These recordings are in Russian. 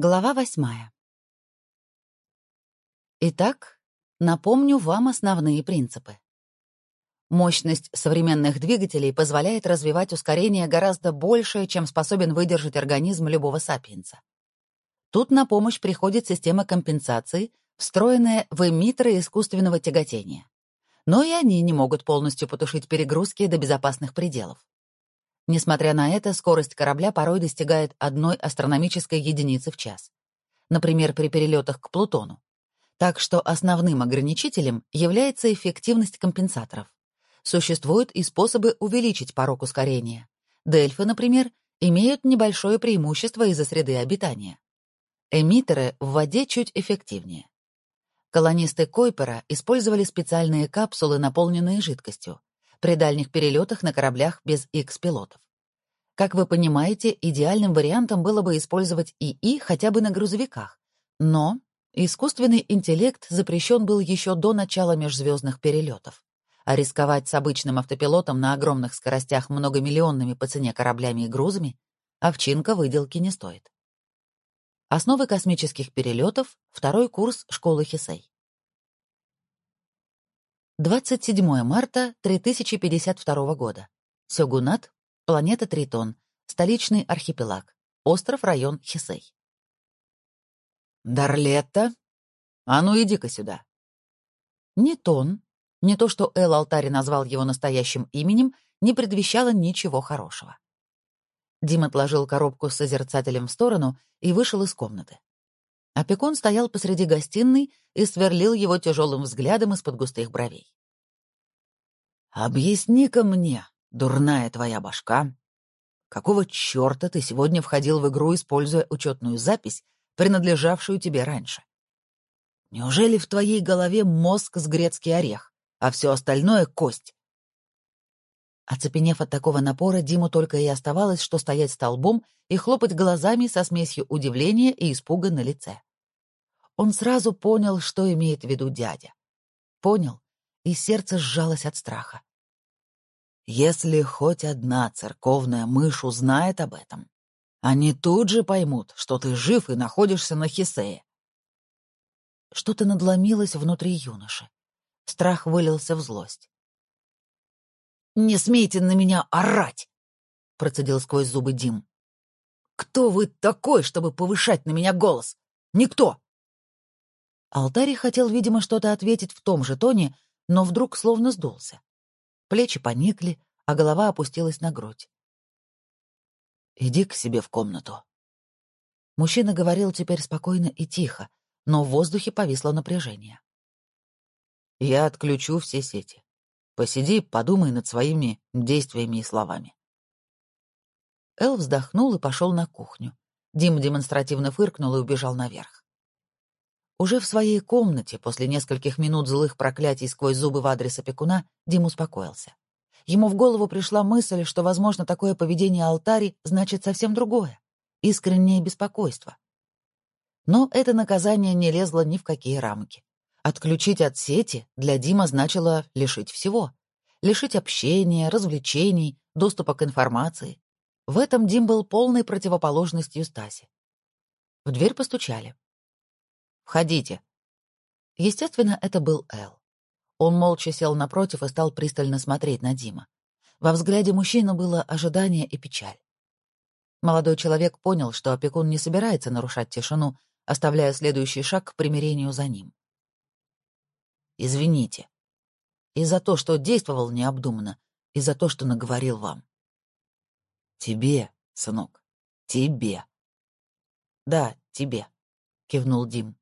Глава восьмая. Итак, напомню вам основные принципы. Мощность современных двигателей позволяет развивать ускорение гораздо большее, чем способен выдержать организм любого сапиенса. Тут на помощь приходит система компенсации, встроенная в эмиттеры искусственного тяготения. Но и они не могут полностью потушить перегрузки до безопасных пределов. Несмотря на это, скорость корабля порой достигает одной астрономической единицы в час. Например, при перелетах к Плутону. Так что основным ограничителем является эффективность компенсаторов. Существуют и способы увеличить порог ускорения. Дельфы, например, имеют небольшое преимущество из-за среды обитания. Эмиттеры в воде чуть эффективнее. Колонисты Койпера использовали специальные капсулы, наполненные жидкостью при дальних перелетах на кораблях без X-пилотов. Как вы понимаете, идеальным вариантом было бы использовать ИИ хотя бы на грузовиках. Но искусственный интеллект запрещен был еще до начала межзвездных перелетов. А рисковать с обычным автопилотом на огромных скоростях многомиллионными по цене кораблями и грузами овчинка выделки не стоит. Основы космических перелетов, второй курс школы Хисей. 27 марта 3052 года. Сёгунат, планета Тритон, столичный архипелаг, остров-район Хисей. «Дарлетта? А ну иди-ка сюда!» Ни тон, ни то, что Эл Алтари назвал его настоящим именем, не предвещало ничего хорошего. Дим отложил коробку с созерцателем в сторону и вышел из комнаты. Опекун стоял посреди гостиной и сверлил его тяжелым взглядом из-под густых бровей. «Объясни-ка мне, дурная твоя башка, какого черта ты сегодня входил в игру, используя учетную запись, принадлежавшую тебе раньше? Неужели в твоей голове мозг с грецкий орех, а все остальное — кость?» Оцепенев от такого напора, Диму только и оставалось, что стоять столбом и хлопать глазами со смесью удивления и испуга на лице. Он сразу понял, что имеет в виду дядя. Понял, и сердце сжалось от страха. Если хоть одна церковная мышь узнает об этом, они тут же поймут, что ты жив и находишься на Хисее. Что-то надломилось внутри юноши. Страх вылился в злость. «Не смейте на меня орать!» — процедил сквозь зубы Дим. «Кто вы такой, чтобы повышать на меня голос? Никто!» Алтарий хотел, видимо, что-то ответить в том же тоне, но вдруг словно сдулся. Плечи поникли, а голова опустилась на грудь. «Иди к себе в комнату». Мужчина говорил теперь спокойно и тихо, но в воздухе повисло напряжение. «Я отключу все сети. Посиди, подумай над своими действиями и словами». Эл вздохнул и пошел на кухню. Дим демонстративно фыркнул и убежал наверх. Уже в своей комнате, после нескольких минут злых проклятий сквозь зубы в адрес опекуна, Дим успокоился. Ему в голову пришла мысль, что, возможно, такое поведение алтари значит совсем другое — искреннее беспокойство. Но это наказание не лезло ни в какие рамки. Отключить от сети для Дима значило лишить всего. Лишить общения, развлечений, доступа к информации. В этом Дим был полной противоположностью Стаси. В дверь постучали. Входите». Естественно, это был Эл. Он молча сел напротив и стал пристально смотреть на Дима. Во взгляде мужчины было ожидание и печаль. Молодой человек понял, что опекун не собирается нарушать тишину, оставляя следующий шаг к примирению за ним. «Извините. И за то, что действовал необдуманно, и за то, что наговорил вам. Тебе, сынок, тебе». «Да, тебе», — кивнул Дим.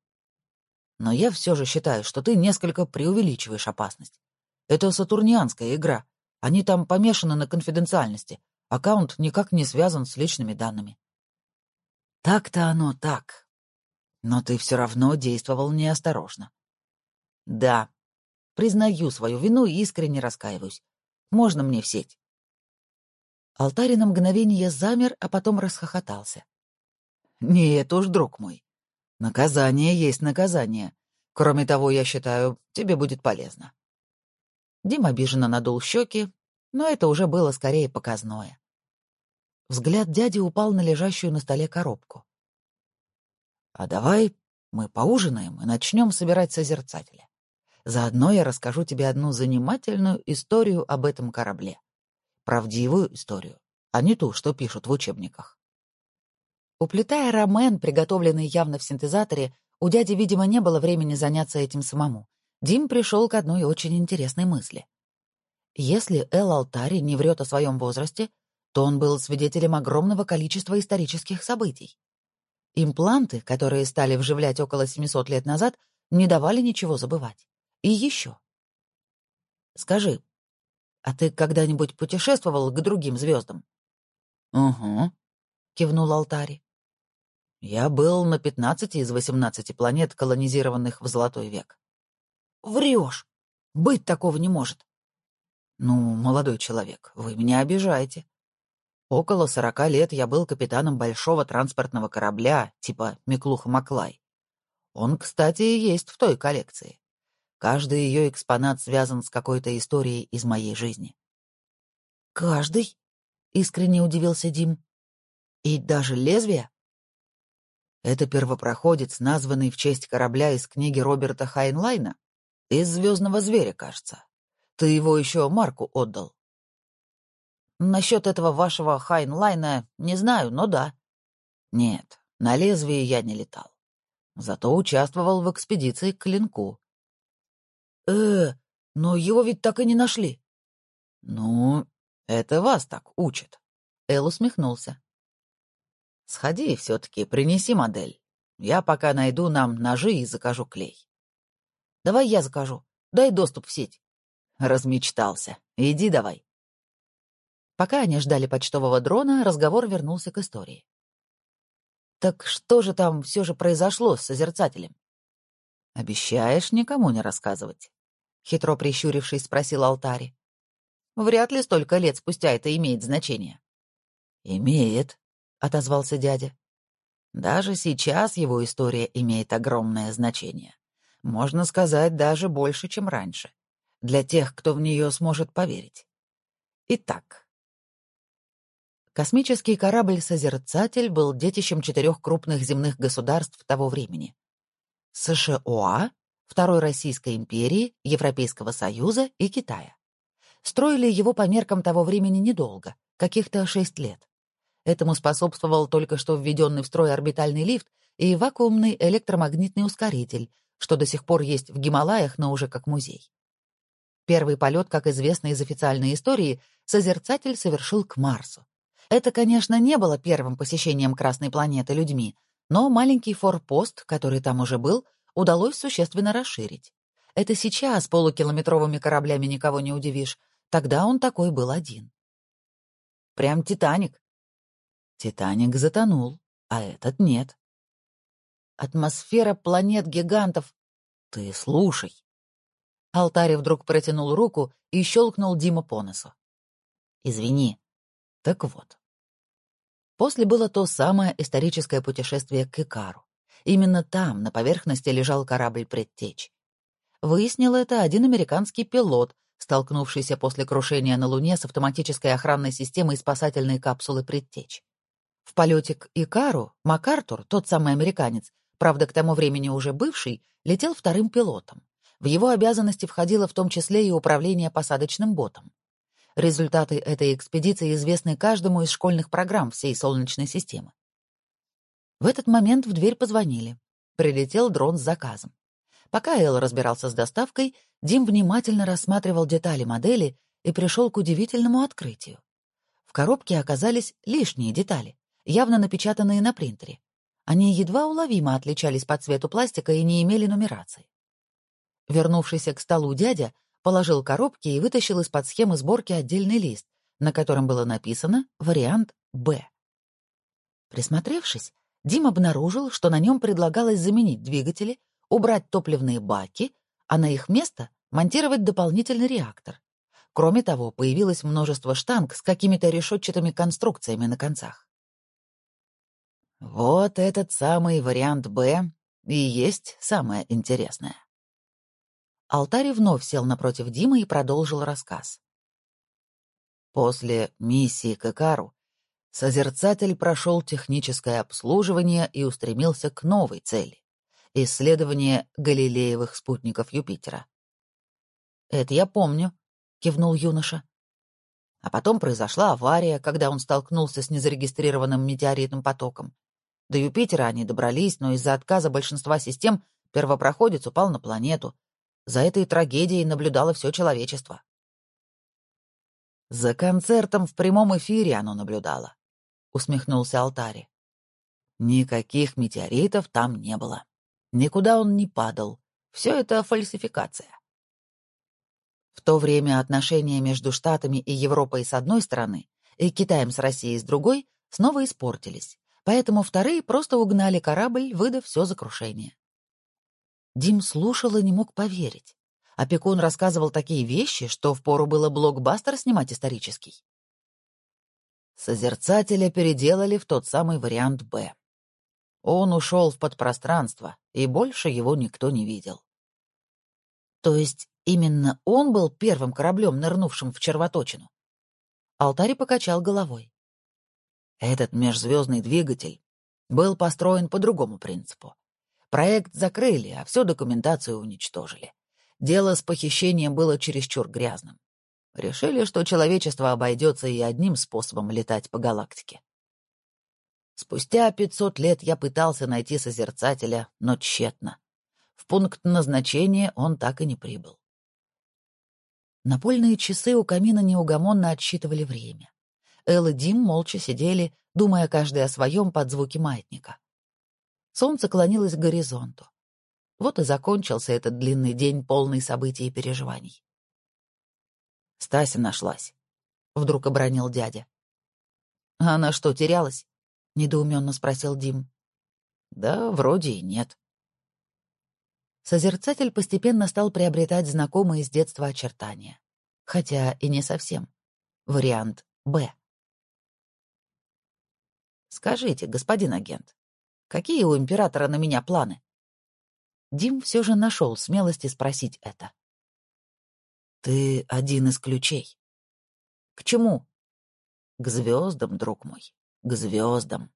Но я все же считаю, что ты несколько преувеличиваешь опасность. Это сатурнианская игра. Они там помешаны на конфиденциальности. Аккаунт никак не связан с личными данными. Так-то оно так. Но ты все равно действовал неосторожно. Да, признаю свою вину и искренне раскаиваюсь. Можно мне в сеть? Алтарь на мгновение замер, а потом расхохотался. Нет уж, друг мой. Наказание есть наказание. Кроме того, я считаю, тебе будет полезно. Дим обиженно надул щеки, но это уже было скорее показное. Взгляд дяди упал на лежащую на столе коробку. А давай мы поужинаем и начнем собирать созерцателя. Заодно я расскажу тебе одну занимательную историю об этом корабле. Правдивую историю, а не ту, что пишут в учебниках. Уплетая рамен, приготовленный явно в синтезаторе, у дяди, видимо, не было времени заняться этим самому. Дим пришел к одной очень интересной мысли. Если Эл Алтари не врет о своем возрасте, то он был свидетелем огромного количества исторических событий. Импланты, которые стали вживлять около 700 лет назад, не давали ничего забывать. И еще. Скажи, а ты когда-нибудь путешествовал к другим звездам? Угу, кивнул Алтари. Я был на 15 из 18 планет, колонизированных в Золотой век. Врешь. Быть такого не может. Ну, молодой человек, вы меня обижаете. Около сорока лет я был капитаном большого транспортного корабля, типа Миклуха-Маклай. Он, кстати, и есть в той коллекции. Каждый ее экспонат связан с какой-то историей из моей жизни. «Каждый?» — искренне удивился Дим. «И даже лезвие?» Это первопроходец, названный в честь корабля из книги Роберта Хайнлайна? Из «Звездного зверя», кажется. Ты его еще Марку отдал. Насчет этого вашего Хайнлайна не знаю, но да. Нет, на лезвие я не летал. Зато участвовал в экспедиции к клинку. Э, но его ведь так и не нашли. Ну, это вас так учат. Эл усмехнулся. Сходи все-таки, принеси модель. Я пока найду нам ножи и закажу клей. Давай я закажу. Дай доступ в сеть. Размечтался. Иди давай. Пока они ждали почтового дрона, разговор вернулся к истории. Так что же там все же произошло с созерцателем? Обещаешь никому не рассказывать? Хитро прищурившись, спросил Алтари. Вряд ли столько лет спустя это имеет значение. Имеет, отозвался дядя. Даже сейчас его история имеет огромное значение. Можно сказать, даже больше, чем раньше для тех, кто в нее сможет поверить. Итак. Космический корабль «Созерцатель» был детищем четырех крупных земных государств того времени. США, Второй Российской империи, Европейского Союза и Китая. Строили его по меркам того времени недолго, каких-то шесть лет. Этому способствовал только что введенный в строй орбитальный лифт и вакуумный электромагнитный ускоритель, что до сих пор есть в Гималаях, но уже как музей. Первый полет, как известно из официальной истории, Созерцатель совершил к Марсу. Это, конечно, не было первым посещением Красной планеты людьми, но маленький форпост, который там уже был, удалось существенно расширить. Это сейчас полукилометровыми кораблями никого не удивишь. Тогда он такой был один. Прям «Титаник». Титаник затонул, а этот нет. Атмосфера планет-гигантов. Ты слушай. Алтарь вдруг протянул руку и щелкнул Дима по носу. «Извини». Так вот. После было то самое историческое путешествие к Икару. Именно там, на поверхности, лежал корабль «Предтечь». Выяснил это один американский пилот, столкнувшийся после крушения на Луне с автоматической охранной системой спасательной капсулы «Предтечь». В полете к Икару МакАртур, тот самый американец, правда, к тому времени уже бывший, летел вторым пилотом. В его обязанности входило в том числе и управление посадочным ботом. Результаты этой экспедиции известны каждому из школьных программ всей Солнечной системы. В этот момент в дверь позвонили. Прилетел дрон с заказом. Пока Эл разбирался с доставкой, Дим внимательно рассматривал детали модели и пришел к удивительному открытию. В коробке оказались лишние детали, явно напечатанные на принтере. Они едва уловимо отличались по цвету пластика и не имели нумерации. Вернувшийся к столу дядя положил коробки и вытащил из-под схемы сборки отдельный лист, на котором было написано вариант «Б». Присмотревшись, Дим обнаружил, что на нем предлагалось заменить двигатели, убрать топливные баки, а на их место монтировать дополнительный реактор. Кроме того, появилось множество штанг с какими-то решетчатыми конструкциями на концах. Вот этот самый вариант «Б» и есть самое интересное. Алтарь вновь сел напротив Димы и продолжил рассказ. После миссии к Икару Созерцатель прошел техническое обслуживание и устремился к новой цели — исследование галилеевых спутников Юпитера. «Это я помню», — кивнул юноша. А потом произошла авария, когда он столкнулся с незарегистрированным метеоритным потоком. До Юпитера они добрались, но из-за отказа большинства систем первопроходец упал на планету. За этой трагедией наблюдало все человечество. За концертом в прямом эфире оно наблюдало, — усмехнулся Алтари. Никаких метеоритов там не было. Никуда он не падал. Все это фальсификация. В то время отношения между Штатами и Европой с одной стороны и Китаем с Россией с другой снова испортились, поэтому вторые просто угнали корабль, выдав все за крушение. Дим слушал и не мог поверить. Опекун рассказывал такие вещи, что впору было блокбастер снимать исторический. Созерцателя переделали в тот самый вариант «Б». Он ушел в подпространство, и больше его никто не видел. То есть именно он был первым кораблем, нырнувшим в червоточину? Алтарь покачал головой. Этот межзвездный двигатель был построен по другому принципу. Проект закрыли, а всю документацию уничтожили. Дело с похищением было чересчур грязным. Решили, что человечество обойдется и одним способом летать по галактике. Спустя пятьсот лет я пытался найти Созерцателя, но тщетно. В пункт назначения он так и не прибыл. Напольные часы у камина неугомонно отсчитывали время. Эл и Дим молча сидели, думая каждый о своем под звуки маятника. Солнце клонилось к горизонту. Вот и закончился этот длинный день, полный событий и переживаний. Стася нашлась. Вдруг обронил дядя. «А она что, терялась?» — недоуменно спросил Дим. «Да, вроде и нет». Созерцатель постепенно стал приобретать знакомые с детства очертания. Хотя и не совсем. Вариант «Б». «Скажите, господин агент, какие у императора на меня планы?» Дим все же нашел смелости спросить это. «Ты один из ключей». «К чему?» «К звездам, друг мой, к звездам».